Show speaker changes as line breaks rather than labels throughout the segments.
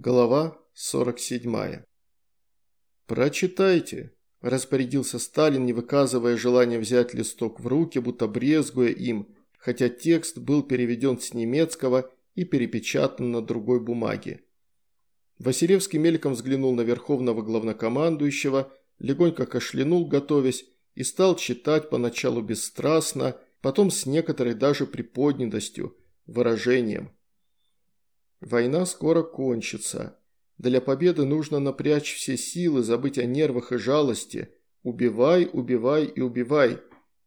Глава 47. «Прочитайте», – распорядился Сталин, не выказывая желания взять листок в руки, будто брезгуя им, хотя текст был переведен с немецкого и перепечатан на другой бумаге. Василевский мельком взглянул на верховного главнокомандующего, легонько кашлянул, готовясь, и стал читать поначалу бесстрастно, потом с некоторой даже приподнятостью, выражением – Война скоро кончится. Для победы нужно напрячь все силы, забыть о нервах и жалости. Убивай, убивай и убивай.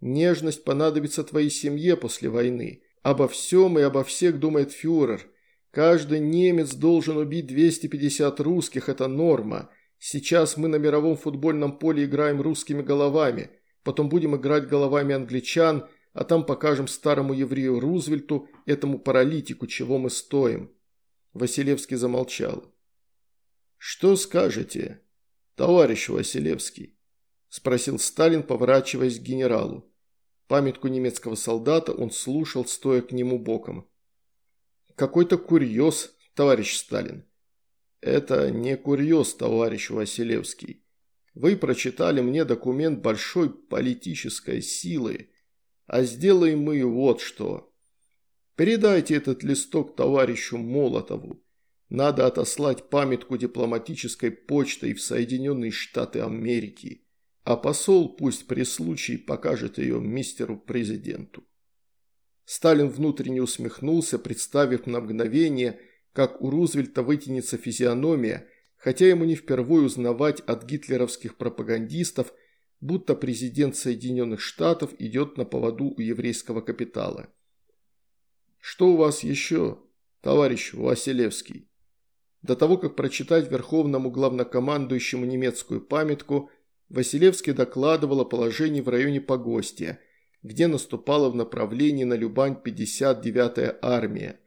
Нежность понадобится твоей семье после войны. Обо всем и обо всех думает фюрер. Каждый немец должен убить 250 русских, это норма. Сейчас мы на мировом футбольном поле играем русскими головами, потом будем играть головами англичан, а там покажем старому еврею Рузвельту, этому паралитику, чего мы стоим. Василевский замолчал. «Что скажете, товарищ Василевский?» – спросил Сталин, поворачиваясь к генералу. Памятку немецкого солдата он слушал, стоя к нему боком. «Какой-то курьез, товарищ Сталин». «Это не курьез, товарищ Василевский. Вы прочитали мне документ большой политической силы, а сделаем мы вот что. Передайте этот листок товарищу Молотову. Надо отослать памятку дипломатической почтой в Соединенные Штаты Америки. А посол пусть при случае покажет ее мистеру президенту. Сталин внутренне усмехнулся, представив на мгновение, как у Рузвельта вытянется физиономия, хотя ему не впервые узнавать от гитлеровских пропагандистов, будто президент Соединенных Штатов идет на поводу у еврейского капитала. Что у вас еще, товарищ Василевский? До того, как прочитать верховному главнокомандующему немецкую памятку, Василевский докладывал о положении в районе Погостия, где наступала в направлении на Любань 59-я армия.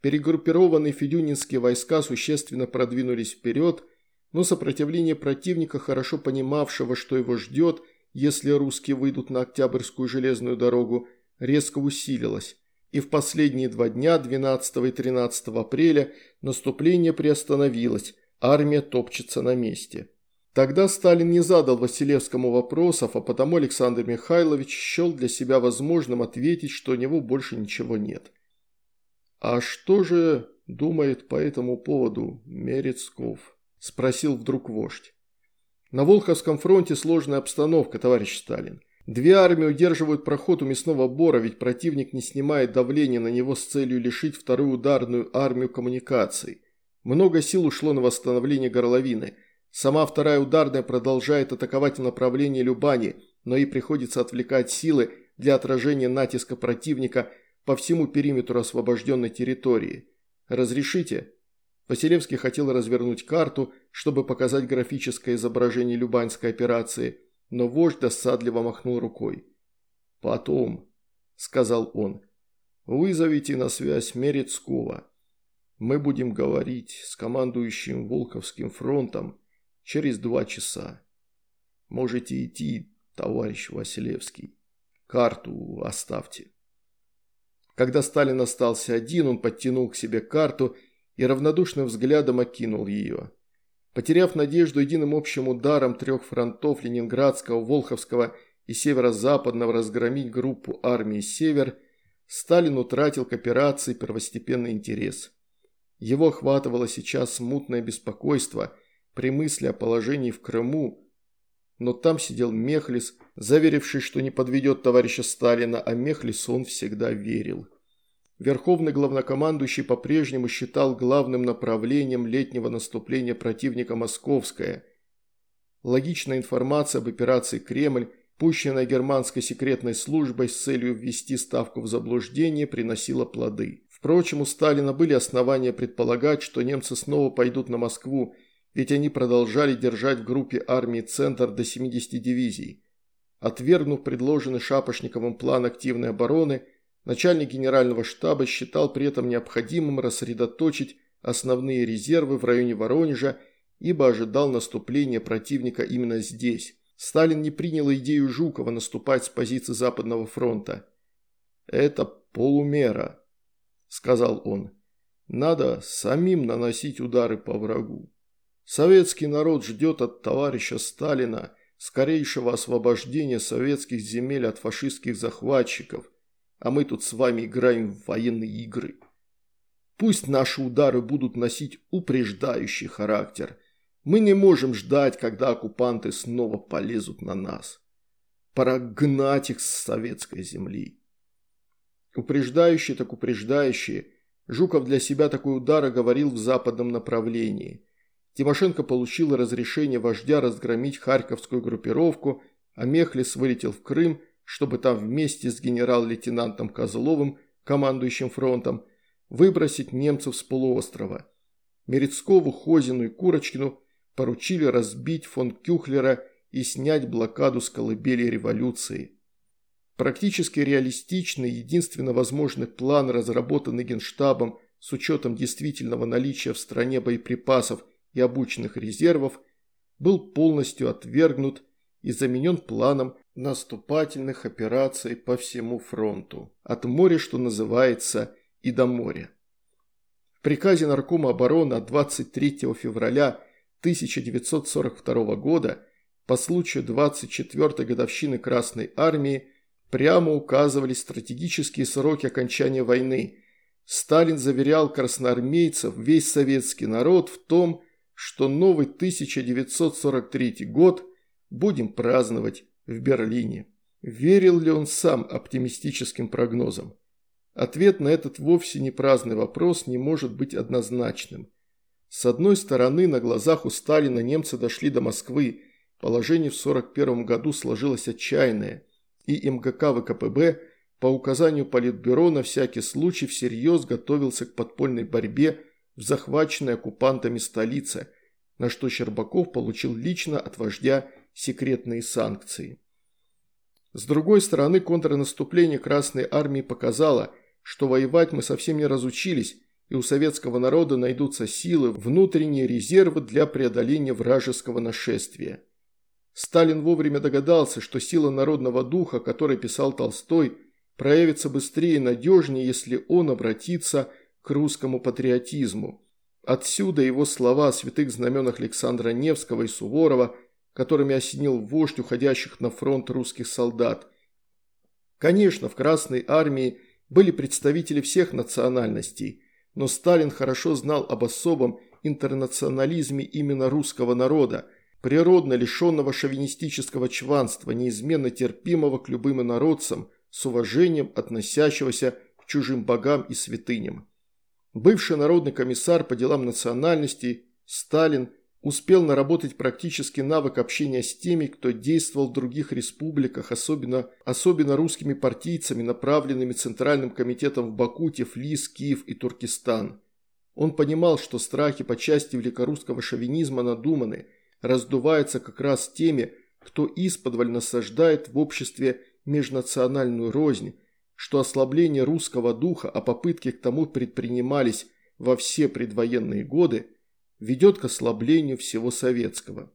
Перегруппированные федюнинские войска существенно продвинулись вперед, но сопротивление противника, хорошо понимавшего, что его ждет, если русские выйдут на Октябрьскую железную дорогу, резко усилилось и в последние два дня, 12 и 13 апреля, наступление приостановилось, армия топчется на месте. Тогда Сталин не задал Василевскому вопросов, а потому Александр Михайлович счел для себя возможным ответить, что у него больше ничего нет. «А что же думает по этому поводу Мерецков?» – спросил вдруг вождь. «На Волховском фронте сложная обстановка, товарищ Сталин. Две армии удерживают проход у мясного бора, ведь противник не снимает давления на него с целью лишить вторую ударную армию коммуникаций. Много сил ушло на восстановление горловины. Сама вторая ударная продолжает атаковать в направлении Любани, но и приходится отвлекать силы для отражения натиска противника по всему периметру освобожденной территории. Разрешите? Василевский хотел развернуть карту, чтобы показать графическое изображение Любанской операции – но вождь досадливо махнул рукой. «Потом», – сказал он, – «вызовите на связь Мерецкого. Мы будем говорить с командующим Волковским фронтом через два часа. Можете идти, товарищ Василевский. Карту оставьте». Когда Сталин остался один, он подтянул к себе карту и равнодушным взглядом окинул ее. Потеряв надежду единым общим ударом трех фронтов Ленинградского, Волховского и Северо-Западного разгромить группу армии «Север», Сталин утратил к операции первостепенный интерес. Его охватывало сейчас смутное беспокойство при мысли о положении в Крыму, но там сидел Мехлис, заверивший, что не подведет товарища Сталина, а Мехлису он всегда верил. Верховный главнокомандующий по-прежнему считал главным направлением летнего наступления противника Московское. Логичная информация об операции «Кремль», пущенная германской секретной службой с целью ввести Ставку в заблуждение, приносила плоды. Впрочем, у Сталина были основания предполагать, что немцы снова пойдут на Москву, ведь они продолжали держать в группе армии «Центр» до 70 дивизий. Отвергнув предложенный Шапошниковым план активной обороны – Начальник генерального штаба считал при этом необходимым рассредоточить основные резервы в районе Воронежа, ибо ожидал наступления противника именно здесь. Сталин не принял идею Жукова наступать с позиции Западного фронта. «Это полумера», – сказал он. Надо самим наносить удары по врагу. Советский народ ждет от товарища Сталина скорейшего освобождения советских земель от фашистских захватчиков, а мы тут с вами играем в военные игры. Пусть наши удары будут носить упреждающий характер. Мы не можем ждать, когда оккупанты снова полезут на нас. Пора гнать их с советской земли. Упреждающие так упреждающие. Жуков для себя такой удар говорил в западном направлении. Тимошенко получил разрешение вождя разгромить харьковскую группировку, а Мехлис вылетел в Крым, чтобы там вместе с генерал-лейтенантом Козловым, командующим фронтом, выбросить немцев с полуострова. Мерецкову, Хозину и Курочкину поручили разбить фон Кюхлера и снять блокаду с колыбели революции. Практически реалистичный, единственно возможный план, разработанный Генштабом с учетом действительного наличия в стране боеприпасов и обученных резервов, был полностью отвергнут и заменен планом наступательных операций по всему фронту, от моря, что называется, и до моря. В приказе Наркома обороны от 23 февраля 1942 года по случаю 24-й годовщины Красной Армии прямо указывались стратегические сроки окончания войны. Сталин заверял красноармейцев, весь советский народ в том, что новый 1943 год будем праздновать в Берлине. Верил ли он сам оптимистическим прогнозам? Ответ на этот вовсе не праздный вопрос не может быть однозначным. С одной стороны, на глазах у Сталина немцы дошли до Москвы, положение в 1941 году сложилось отчаянное, и МГК ВКПБ по указанию Политбюро на всякий случай всерьез готовился к подпольной борьбе в захваченной оккупантами столице, на что Щербаков получил лично от вождя секретные санкции. С другой стороны, контрнаступление Красной Армии показало, что воевать мы совсем не разучились, и у советского народа найдутся силы, внутренние резервы для преодоления вражеского нашествия. Сталин вовремя догадался, что сила народного духа, о которой писал Толстой, проявится быстрее и надежнее, если он обратится к русскому патриотизму. Отсюда его слова о святых знаменах Александра Невского и Суворова, которыми осенил вождь уходящих на фронт русских солдат. Конечно, в Красной армии были представители всех национальностей, но Сталин хорошо знал об особом интернационализме именно русского народа, природно лишенного шовинистического чванства, неизменно терпимого к любым инородцам, с уважением относящегося к чужим богам и святыням. Бывший народный комиссар по делам национальностей Сталин успел наработать практический навык общения с теми, кто действовал в других республиках, особенно, особенно русскими партийцами, направленными Центральным комитетом в Баку, Тифлис, Киев и Туркестан. Он понимал, что страхи по части великорусского шовинизма надуманы, раздуваются как раз теми, кто исподволь насаждает в обществе межнациональную рознь, что ослабление русского духа, а попытки к тому предпринимались во все предвоенные годы – ведет к ослаблению всего советского.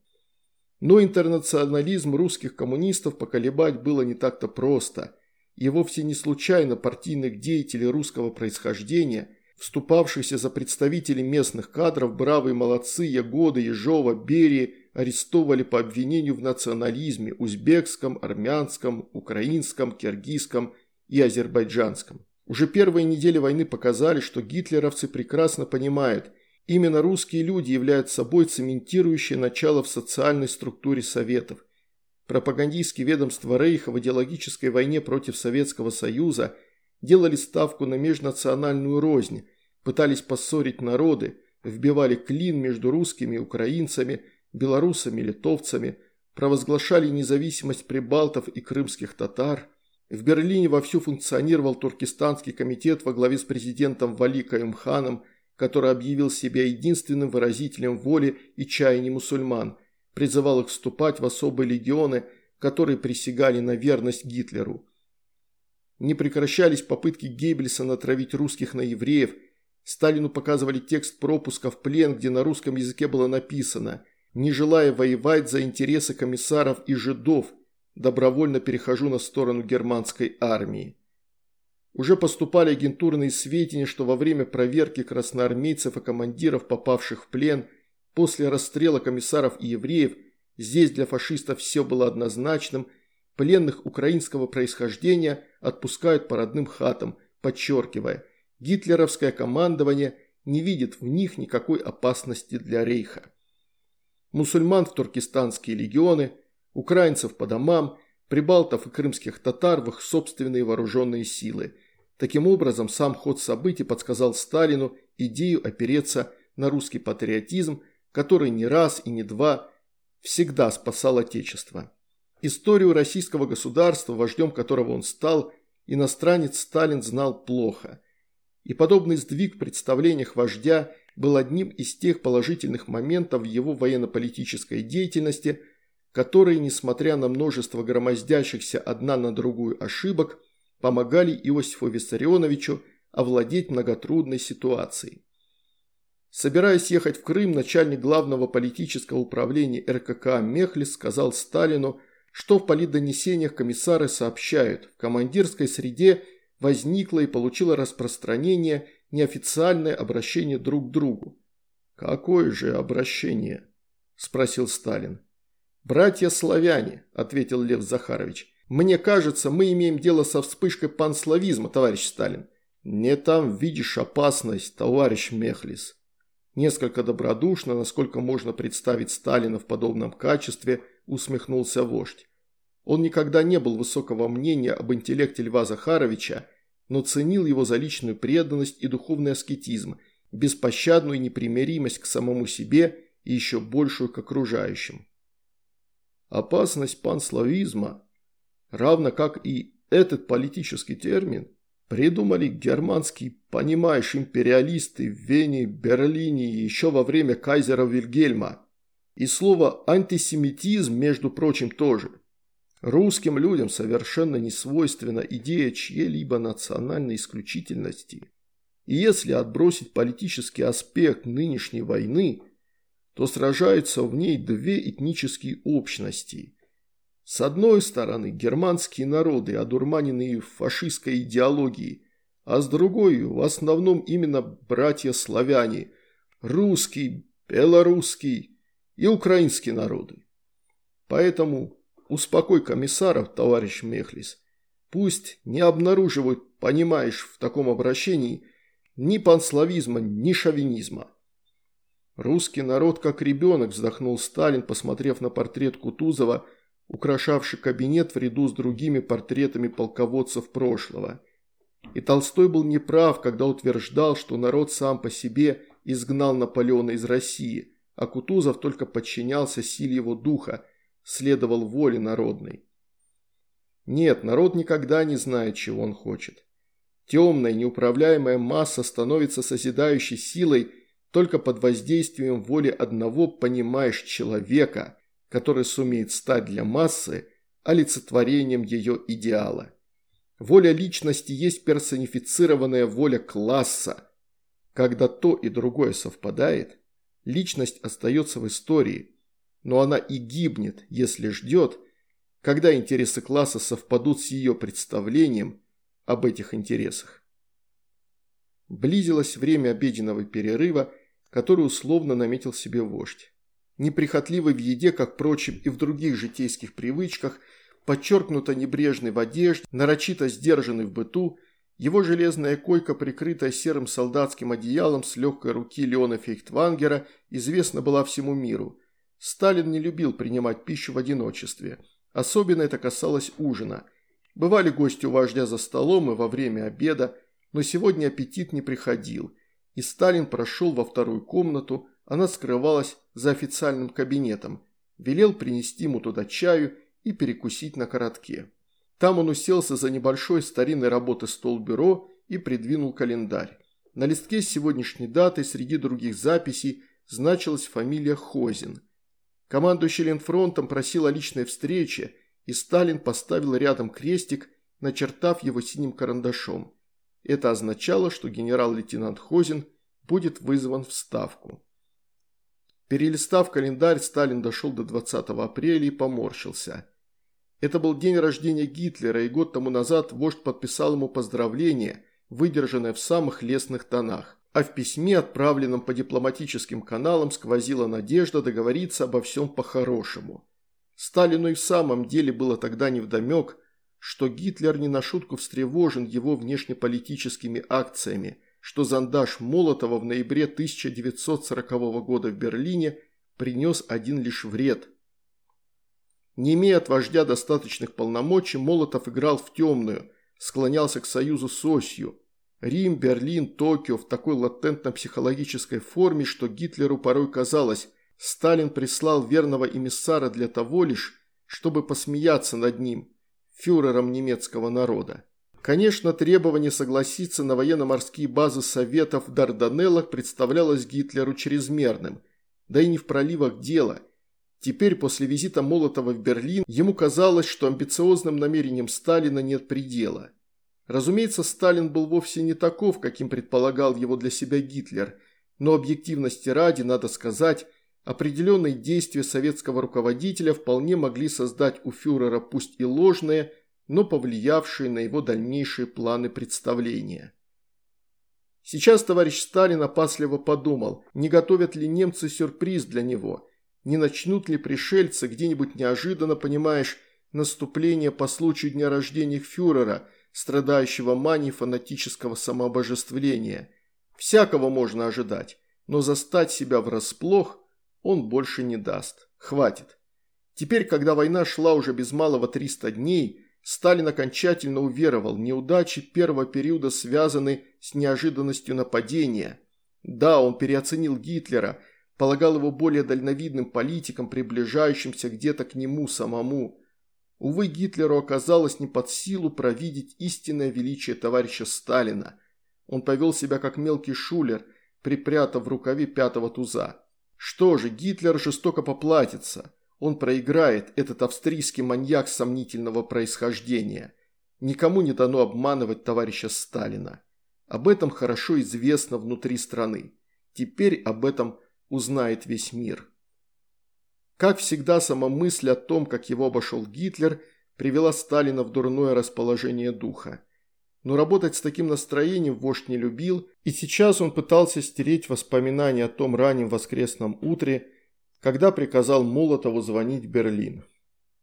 Но интернационализм русских коммунистов поколебать было не так-то просто, и вовсе не случайно партийных деятелей русского происхождения, вступавшихся за представителей местных кадров, бравые молодцы Ягода, Ежова, Берии, арестовали по обвинению в национализме узбекском, армянском, украинском, киргизском и азербайджанском. Уже первые недели войны показали, что гитлеровцы прекрасно понимают – Именно русские люди являются собой цементирующее начало в социальной структуре Советов. Пропагандистские ведомства Рейха в идеологической войне против Советского Союза делали ставку на межнациональную рознь, пытались поссорить народы, вбивали клин между русскими и украинцами, белорусами и литовцами, провозглашали независимость прибалтов и крымских татар. В Берлине вовсю функционировал Туркестанский комитет во главе с президентом Вали Каюмханом – который объявил себя единственным выразителем воли и чаяний мусульман, призывал их вступать в особые легионы, которые присягали на верность Гитлеру. Не прекращались попытки Геббельса натравить русских на евреев. Сталину показывали текст пропуска в плен, где на русском языке было написано «Не желая воевать за интересы комиссаров и жидов, добровольно перехожу на сторону германской армии». Уже поступали агентурные сведения, что во время проверки красноармейцев и командиров, попавших в плен, после расстрела комиссаров и евреев, здесь для фашистов все было однозначным, пленных украинского происхождения отпускают по родным хатам, подчеркивая, гитлеровское командование не видит в них никакой опасности для рейха. Мусульман в туркестанские легионы, украинцев по домам – прибалтов и крымских татар в их собственные вооруженные силы. Таким образом, сам ход событий подсказал Сталину идею опереться на русский патриотизм, который не раз и не два всегда спасал Отечество. Историю российского государства, вождем которого он стал, иностранец Сталин знал плохо. И подобный сдвиг в представлениях вождя был одним из тех положительных моментов в его военно-политической деятельности – которые, несмотря на множество громоздящихся одна на другую ошибок, помогали Иосифу Виссарионовичу овладеть многотрудной ситуацией. Собираясь ехать в Крым, начальник главного политического управления РКК Мехлис сказал Сталину, что в политдонесениях комиссары сообщают, в командирской среде возникло и получило распространение неофициальное обращение друг к другу. «Какое же обращение?» – спросил Сталин. «Братья-славяне», – ответил Лев Захарович. «Мне кажется, мы имеем дело со вспышкой панславизма, товарищ Сталин». «Не там видишь опасность, товарищ Мехлис». Несколько добродушно, насколько можно представить Сталина в подобном качестве, усмехнулся вождь. Он никогда не был высокого мнения об интеллекте Льва Захаровича, но ценил его за личную преданность и духовный аскетизм, беспощадную непримиримость к самому себе и еще большую к окружающим. Опасность панславизма, равно как и этот политический термин, придумали германские, понимаешь, империалисты в Вене, Берлине еще во время кайзера Вильгельма. И слово «антисемитизм», между прочим, тоже. Русским людям совершенно не свойственна идея чьей-либо национальной исключительности. И если отбросить политический аспект нынешней войны – то сражаются в ней две этнические общности. С одной стороны германские народы, одурманенные фашистской идеологией, а с другой в основном именно братья-славяне, русский, белорусский и украинские народы. Поэтому успокой комиссаров, товарищ Мехлис, пусть не обнаруживают, понимаешь, в таком обращении ни панславизма, ни шовинизма. «Русский народ как ребенок», – вздохнул Сталин, посмотрев на портрет Кутузова, украшавший кабинет в ряду с другими портретами полководцев прошлого. И Толстой был неправ, когда утверждал, что народ сам по себе изгнал Наполеона из России, а Кутузов только подчинялся силе его духа, следовал воле народной. Нет, народ никогда не знает, чего он хочет. Темная, неуправляемая масса становится созидающей силой – только под воздействием воли одного понимаешь человека, который сумеет стать для массы олицетворением ее идеала. Воля личности есть персонифицированная воля класса. Когда то и другое совпадает, личность остается в истории, но она и гибнет, если ждет, когда интересы класса совпадут с ее представлением об этих интересах. Близилось время обеденного перерыва, который условно наметил себе вождь. Неприхотливый в еде, как, впрочем, и в других житейских привычках, подчеркнуто небрежный в одежде, нарочито сдержанный в быту, его железная койка, прикрытая серым солдатским одеялом с легкой руки Леона Фейхтвангера, известна была всему миру. Сталин не любил принимать пищу в одиночестве. Особенно это касалось ужина. Бывали гости у вождя за столом и во время обеда, но сегодня аппетит не приходил – и Сталин прошел во вторую комнату, она скрывалась за официальным кабинетом, велел принести ему туда чаю и перекусить на коротке. Там он уселся за небольшой старинной работы стол-бюро и придвинул календарь. На листке с сегодняшней датой среди других записей значилась фамилия Хозин. Командующий Ленфронтом просил о личной встрече, и Сталин поставил рядом крестик, начертав его синим карандашом. Это означало, что генерал-лейтенант Хозин будет вызван в Ставку. Перелистав календарь, Сталин дошел до 20 апреля и поморщился. Это был день рождения Гитлера, и год тому назад вождь подписал ему поздравление, выдержанное в самых лестных тонах. А в письме, отправленном по дипломатическим каналам, сквозила надежда договориться обо всем по-хорошему. Сталину и в самом деле было тогда невдомек, что Гитлер не на шутку встревожен его внешнеполитическими акциями, что зондаж Молотова в ноябре 1940 года в Берлине принес один лишь вред. Не имея от вождя достаточных полномочий, Молотов играл в темную, склонялся к союзу с осью. Рим, Берлин, Токио в такой латентно-психологической форме, что Гитлеру порой казалось, Сталин прислал верного эмиссара для того лишь, чтобы посмеяться над ним – фюрером немецкого народа. Конечно, требование согласиться на военно-морские базы Советов в Дарданеллах представлялось Гитлеру чрезмерным. Да и не в проливах дело. Теперь, после визита Молотова в Берлин, ему казалось, что амбициозным намерениям Сталина нет предела. Разумеется, Сталин был вовсе не таков, каким предполагал его для себя Гитлер, но объективности ради, надо сказать, Определенные действия советского руководителя вполне могли создать у фюрера пусть и ложные, но повлиявшие на его дальнейшие планы представления. Сейчас товарищ Сталин опасливо подумал, не готовят ли немцы сюрприз для него, не начнут ли пришельцы где-нибудь неожиданно, понимаешь, наступление по случаю дня рождения фюрера, страдающего манией фанатического самообожествления. Всякого можно ожидать, но застать себя врасплох – он больше не даст. Хватит. Теперь, когда война шла уже без малого 300 дней, Сталин окончательно уверовал, неудачи первого периода связаны с неожиданностью нападения. Да, он переоценил Гитлера, полагал его более дальновидным политиком, приближающимся где-то к нему самому. Увы, Гитлеру оказалось не под силу провидеть истинное величие товарища Сталина. Он повел себя как мелкий шулер, припрятав в рукаве пятого туза. Что же, Гитлер жестоко поплатится. Он проиграет, этот австрийский маньяк сомнительного происхождения. Никому не дано обманывать товарища Сталина. Об этом хорошо известно внутри страны. Теперь об этом узнает весь мир. Как всегда, сама мысль о том, как его обошел Гитлер, привела Сталина в дурное расположение духа. Но работать с таким настроением вождь не любил, и сейчас он пытался стереть воспоминания о том раннем воскресном утре, когда приказал Молотову звонить в Берлин.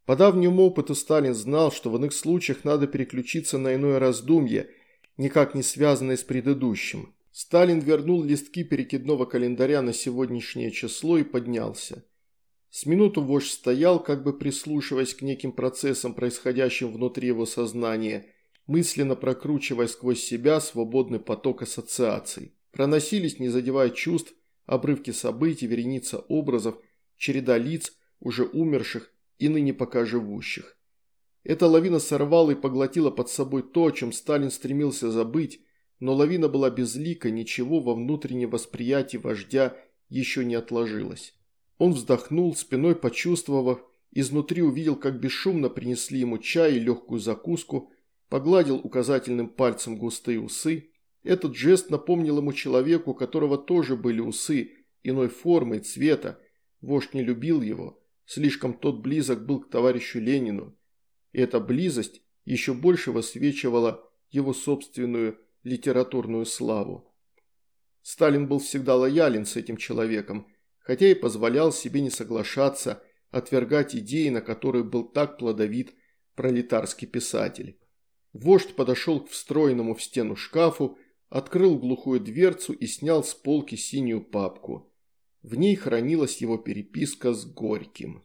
По давнему опыту Сталин знал, что в иных случаях надо переключиться на иное раздумье, никак не связанное с предыдущим. Сталин вернул листки перекидного календаря на сегодняшнее число и поднялся. С минуту вождь стоял, как бы прислушиваясь к неким процессам, происходящим внутри его сознания – мысленно прокручивая сквозь себя свободный поток ассоциаций. Проносились, не задевая чувств, обрывки событий, вереница образов, череда лиц, уже умерших и ныне пока живущих. Эта лавина сорвала и поглотила под собой то, о чем Сталин стремился забыть, но лавина была безлика, ничего во внутреннем восприятии вождя еще не отложилось. Он вздохнул, спиной почувствовав, изнутри увидел, как бесшумно принесли ему чай и легкую закуску, погладил указательным пальцем густые усы. Этот жест напомнил ему человеку, у которого тоже были усы, иной формы и цвета. Вождь не любил его, слишком тот близок был к товарищу Ленину. И эта близость еще больше высвечивала его собственную литературную славу. Сталин был всегда лоялен с этим человеком, хотя и позволял себе не соглашаться, отвергать идеи, на которые был так плодовит пролетарский писатель. Вождь подошел к встроенному в стену шкафу, открыл глухую дверцу и снял с полки синюю папку. В ней хранилась его переписка с Горьким.